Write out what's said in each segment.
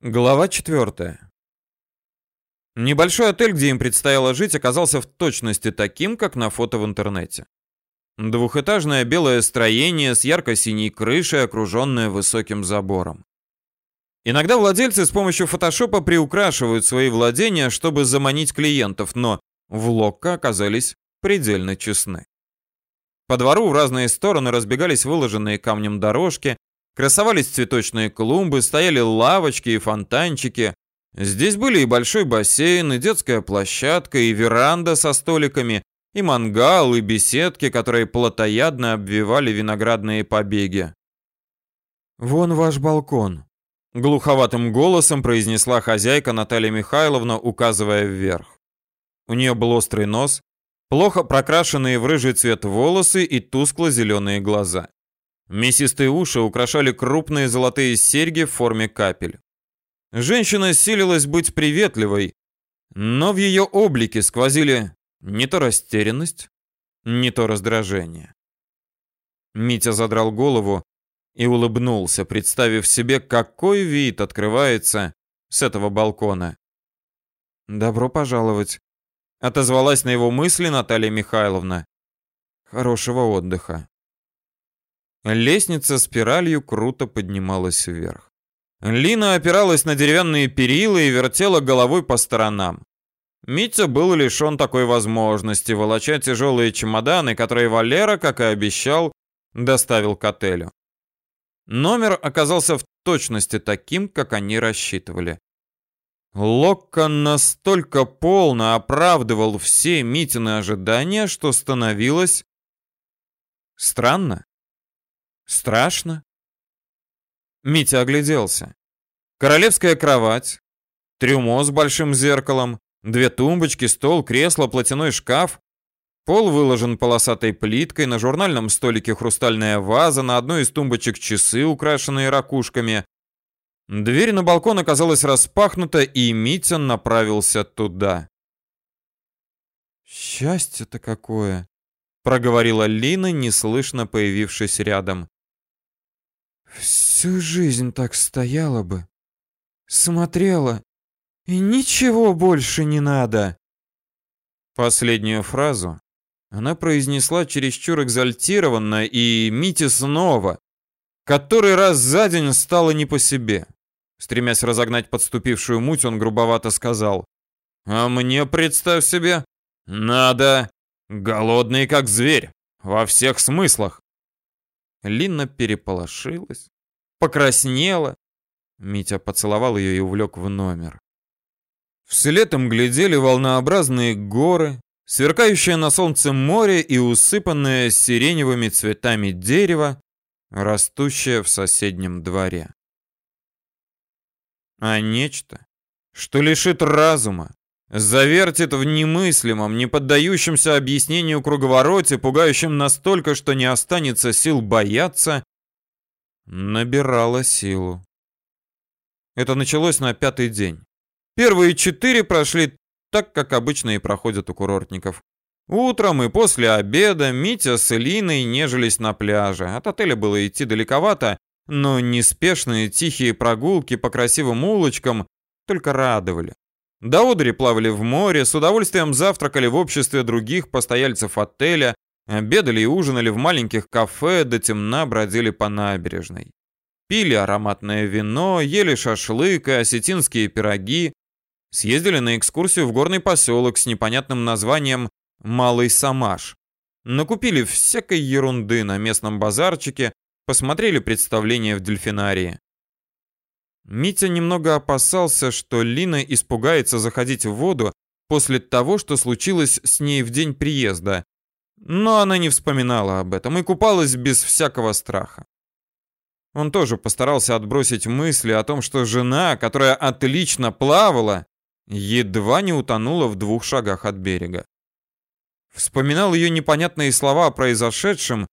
Глава 4. Небольшой отель, где им предстояло жить, оказался в точности таким, как на фото в интернете. Двухэтажное белое строение с ярко-синей крышей, окруженное высоким забором. Иногда владельцы с помощью фотошопа приукрашивают свои владения, чтобы заманить клиентов, но в Локко оказались предельно честны. По двору в разные стороны разбегались выложенные камнем дорожки, Красовались цветочные клумбы, стояли лавочки и фонтанчики. Здесь были и большой бассейн, и детская площадка, и веранда со столиками, и мангал, и беседки, которые плотоядно обвивали виноградные побеги. «Вон ваш балкон», — глуховатым голосом произнесла хозяйка Наталья Михайловна, указывая вверх. У нее был острый нос, плохо прокрашенные в рыжий цвет волосы и тускло-зеленые глаза. Мясистые уши украшали крупные золотые серьги в форме капель. Женщина силилась быть приветливой, но в ее облике сквозили не то растерянность, не то раздражение. Митя задрал голову и улыбнулся, представив себе, какой вид открывается с этого балкона. «Добро пожаловать», — отозвалась на его мысли Наталья Михайловна. «Хорошего отдыха». Лестница спиралью круто поднималась вверх. Лина опиралась на деревянные перила и вертела головой по сторонам. Митя был лишен такой возможности, волоча тяжелые чемоданы, которые Валера, как и обещал, доставил к отелю. Номер оказался в точности таким, как они рассчитывали. Локко настолько полно оправдывал все Митины ожидания, что становилось странно. Страшно? Митя огляделся. Королевская кровать, трюмо с большим зеркалом, две тумбочки, стол, кресло, платяной шкаф. Пол выложен полосатой плиткой, на журнальном столике хрустальная ваза, на одной из тумбочек часы, украшенные ракушками. Дверь на балкон оказалась распахнута, и Митя направился туда. «Счастье-то какое!» — проговорила Лина, неслышно появившись рядом. Всю жизнь так стояла бы, смотрела, и ничего больше не надо. Последнюю фразу она произнесла чересчур экзальтированно, и Мите снова, который раз за день стало не по себе. Стремясь разогнать подступившую муть, он грубовато сказал, «А мне, представь себе, надо голодный как зверь, во всех смыслах. Линна переполошилась, покраснела. Митя поцеловал ее и увлек в номер. Вслед им глядели волнообразные горы, сверкающее на солнце море и усыпанное сиреневыми цветами дерево, растущее в соседнем дворе. А нечто, что лишит разума, Завертит в немыслимом, не поддающемся объяснению круговороте, пугающем настолько, что не останется сил бояться, набирала силу. Это началось на пятый день. Первые четыре прошли так, как обычно и проходят у курортников. Утром и после обеда Митя с Элиной нежились на пляже. От отеля было идти далековато, но неспешные тихие прогулки по красивым улочкам только радовали. До плавали в море, с удовольствием завтракали в обществе других постояльцев отеля, обедали и ужинали в маленьких кафе, до темна бродили по набережной. Пили ароматное вино, ели шашлык и осетинские пироги, съездили на экскурсию в горный поселок с непонятным названием Малый Самаш. Накупили всякой ерунды на местном базарчике, посмотрели представление в дельфинарии. Митя немного опасался, что Лина испугается заходить в воду после того, что случилось с ней в день приезда. Но она не вспоминала об этом и купалась без всякого страха. Он тоже постарался отбросить мысли о том, что жена, которая отлично плавала, едва не утонула в двух шагах от берега. Вспоминал ее непонятные слова о произошедшем,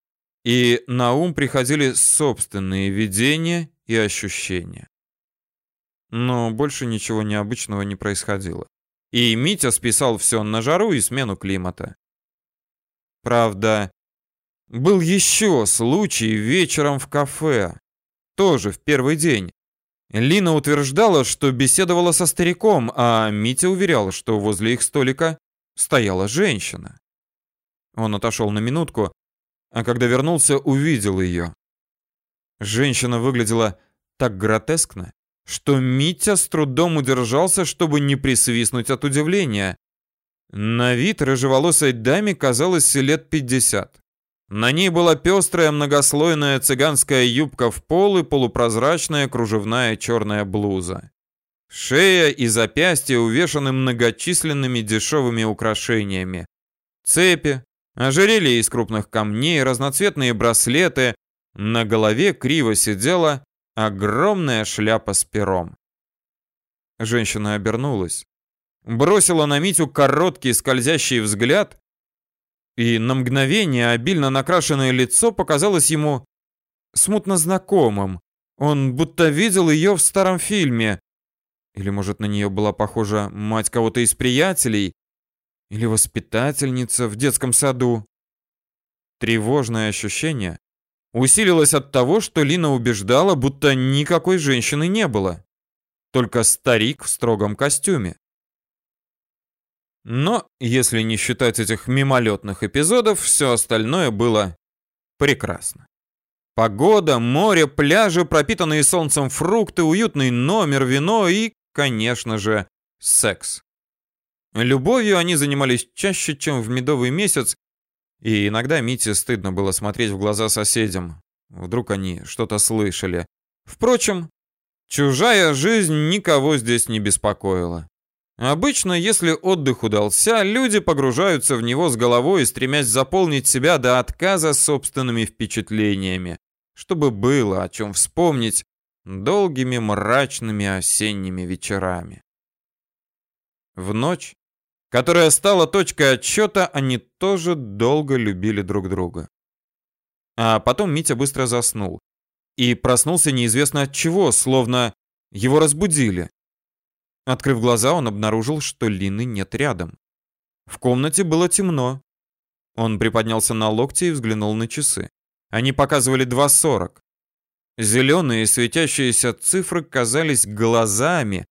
и на ум приходили собственные видения и ощущения. Но больше ничего необычного не происходило. И Митя списал все на жару и смену климата. Правда, был еще случай вечером в кафе. Тоже в первый день. Лина утверждала, что беседовала со стариком, а Митя уверял, что возле их столика стояла женщина. Он отошел на минутку, а когда вернулся, увидел ее. Женщина выглядела так гротескно, что Митя с трудом удержался, чтобы не присвистнуть от удивления. На вид рыжеволосой даме казалось лет пятьдесят. На ней была пестрая многослойная цыганская юбка в пол и полупрозрачная кружевная черная блуза. Шея и запястья увешаны многочисленными дешевыми украшениями. Цепи, ожерелья из крупных камней, разноцветные браслеты. На голове криво сидела огромная шляпа с пером. Женщина обернулась, бросила на Митю короткий скользящий взгляд и на мгновение обильно накрашенное лицо показалось ему смутно знакомым. Он будто видел ее в старом фильме. Или, может, на нее была похожа мать кого-то из приятелей? Или воспитательница в детском саду? Тревожное ощущение усилилось от того, что Лина убеждала, будто никакой женщины не было. Только старик в строгом костюме. Но, если не считать этих мимолетных эпизодов, все остальное было прекрасно. Погода, море, пляжи, пропитанные солнцем фрукты, уютный номер, вино и, конечно же, секс. Любовью они занимались чаще, чем в медовый месяц, и иногда Мите стыдно было смотреть в глаза соседям. Вдруг они что-то слышали. Впрочем, чужая жизнь никого здесь не беспокоила. Обычно, если отдых удался, люди погружаются в него с головой, стремясь заполнить себя до отказа собственными впечатлениями, чтобы было о чем вспомнить долгими мрачными осенними вечерами. В ночь, которая стала точкой отсчета, они тоже долго любили друг друга. А потом Митя быстро заснул. И проснулся неизвестно от чего, словно его разбудили. Открыв глаза, он обнаружил, что Лины нет рядом. В комнате было темно. Он приподнялся на локти и взглянул на часы. Они показывали 2.40. Зеленые светящиеся цифры казались глазами,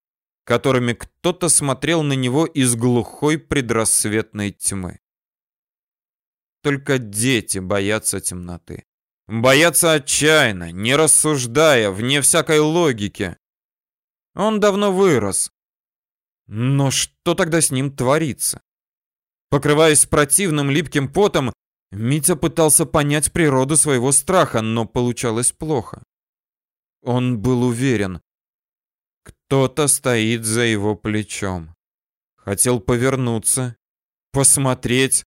которыми кто-то смотрел на него из глухой предрассветной тьмы. Только дети боятся темноты. Боятся отчаянно, не рассуждая, вне всякой логики. Он давно вырос, но что тогда с ним творится? Покрываясь противным липким потом, Митя пытался понять природу своего страха, но получалось плохо. Он был уверен, кто-то стоит за его плечом. Хотел повернуться, посмотреть,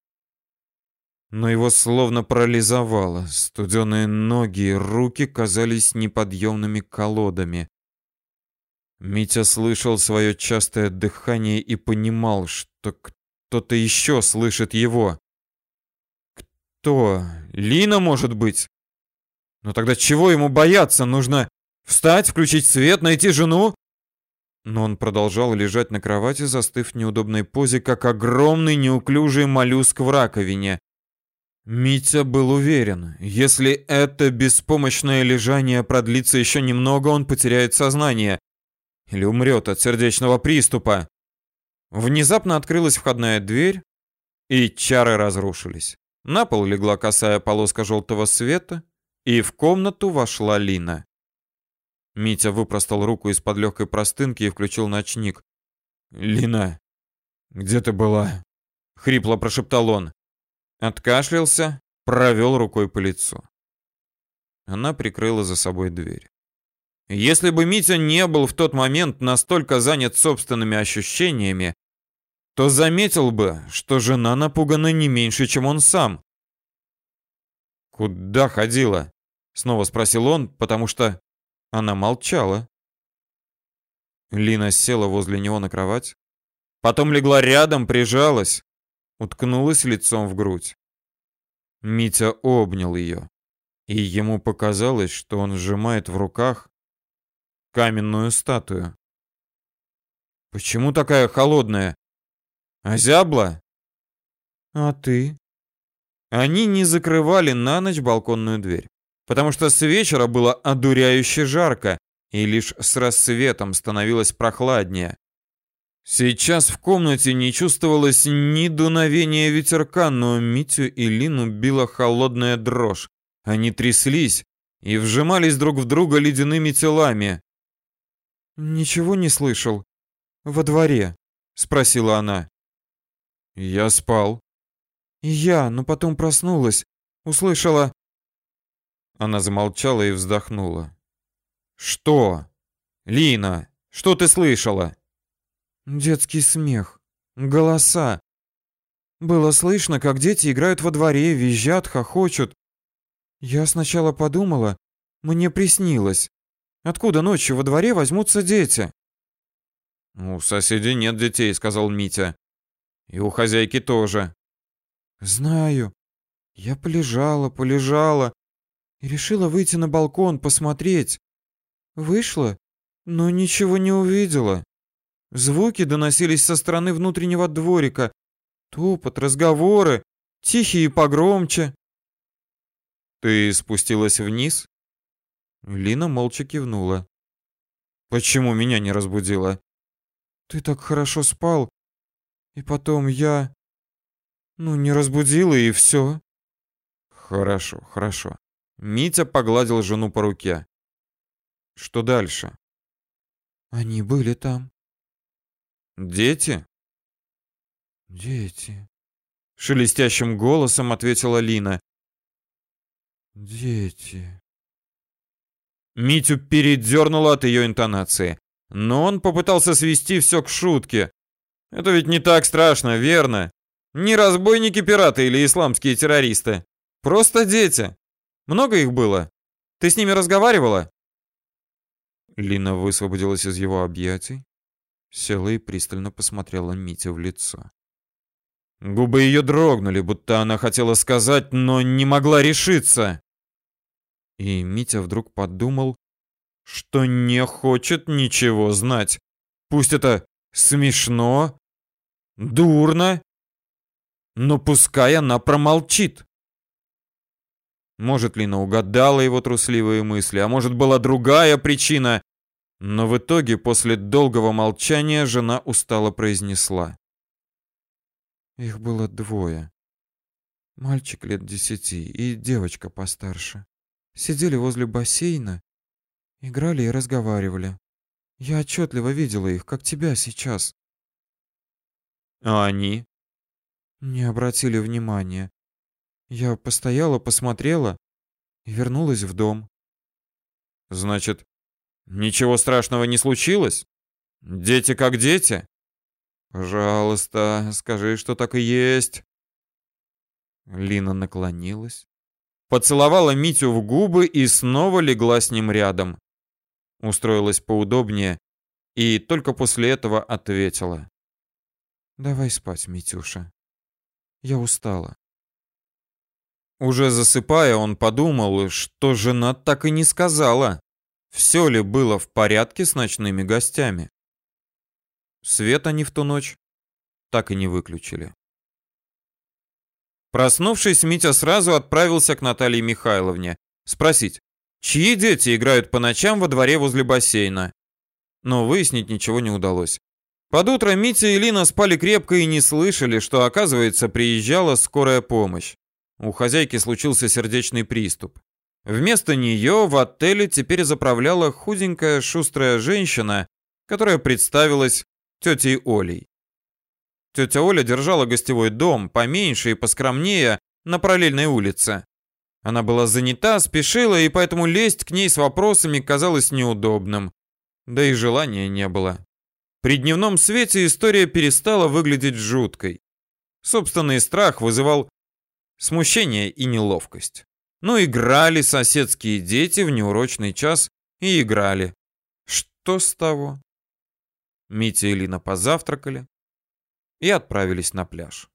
но его словно парализовало. Студеные ноги и руки казались неподъемными колодами. Митя слышал свое частое дыхание и понимал, что кто-то еще слышит его. Кто? Лина, может быть? Но тогда чего ему бояться? Нужно встать, включить свет, найти жену? Но он продолжал лежать на кровати, застыв в неудобной позе, как огромный неуклюжий моллюск в раковине. Митя был уверен, если это беспомощное лежание продлится еще немного, он потеряет сознание или умрет от сердечного приступа. Внезапно открылась входная дверь, и чары разрушились. На пол легла косая полоска желтого света, и в комнату вошла Лина. Митя выпростал руку из-под легкой простынки и включил ночник. «Лина, где ты была?» — хрипло прошептал он. Откашлялся, провел рукой по лицу. Она прикрыла за собой дверь. Если бы Митя не был в тот момент настолько занят собственными ощущениями, то заметил бы, что жена напугана не меньше, чем он сам. «Куда ходила?» — снова спросил он, потому что она молчала. Лина села возле него на кровать, потом легла рядом, прижалась, уткнулась лицом в грудь. Митя обнял ее, и ему показалось, что он сжимает в руках каменную статую. Почему такая холодная? Озябла? А ты? Они не закрывали на ночь балконную дверь, потому что с вечера было одуряюще жарко, и лишь с рассветом становилось прохладнее. Сейчас в комнате не чувствовалось ни дуновения ветерка, но Митю и Лину била холодная дрожь. Они тряслись и вжимались друг в друга ледяными телами. «Ничего не слышал? Во дворе?» — спросила она. «Я спал». «И я, но потом проснулась, услышала...» Она замолчала и вздохнула. «Что? Лина, что ты слышала?» Детский смех, голоса. Было слышно, как дети играют во дворе, визжат, хохочут. Я сначала подумала, мне приснилось. Откуда ночью во дворе возьмутся дети? У соседей нет детей, сказал Митя. И у хозяйки тоже. Знаю. Я полежала, полежала и решила выйти на балкон посмотреть. Вышла, но ничего не увидела. Звуки доносились со стороны внутреннего дворика. Топот, разговоры, тихие и погромче. Ты спустилась вниз? Лина молча кивнула. Почему меня не разбудила? Ты так хорошо спал. И потом я... Ну, не разбудила и все. Хорошо, хорошо. Митя погладил жену по руке. Что дальше? Они были там. Дети? Дети. Шелестящим голосом ответила Лина. Дети. Митю передернуло от ее интонации. Но он попытался свести все к шутке. Это ведь не так страшно, верно? Не разбойники-пираты или исламские террористы. Просто дети. Много их было? Ты с ними разговаривала? Лина высвободилась из его объятий, Села и пристально посмотрела Мите в лицо. Губы ее дрогнули, будто она хотела сказать, но не могла решиться. И Митя вдруг подумал, что не хочет ничего знать. Пусть это смешно, дурно, но пускай она промолчит. Может, Лина угадала его трусливые мысли, а может, была другая причина, но в итоге, после долгого молчания, жена устало произнесла. Их было двое. Мальчик лет десяти и девочка постарше. Сидели возле бассейна, играли и разговаривали. Я отчетливо видела их, как тебя сейчас. А они? Не обратили внимания. Я постояла, посмотрела и вернулась в дом. Значит, Ничего страшного не случилось? Дети как дети? Пожалуйста, скажи, что так и есть. Лина наклонилась, поцеловала Митю в губы и снова легла с ним рядом. Устроилась поудобнее и только после этого ответила. «Давай спать, Митюша. Я устала». Уже засыпая, он подумал, что жена так и не сказала, все ли было в порядке с ночными гостями. Свет они в ту ночь так и не выключили. Проснувшись, Митя сразу отправился к Наталье Михайловне спросить, чьи дети играют по ночам во дворе возле бассейна. Но выяснить ничего не удалось. Под утро Митя и Лина спали крепко и не слышали, что, оказывается, приезжала скорая помощь. У хозяйки случился сердечный приступ. Вместо нее в отеле теперь заправляла худенькая шустрая женщина, которая представилась тетей Олей. Тетя Оля держала гостевой дом, поменьше и поскромнее, на параллельной улице. Она была занята, спешила, и поэтому лезть к ней с вопросами казалось неудобным. Да и желания не было. При дневном свете история перестала выглядеть жуткой. Собственный страх вызывал смущение и неловкость. Ну, играли соседские дети в неурочный час и играли. Что с того? Митя и Лина позавтракали и отправились на пляж.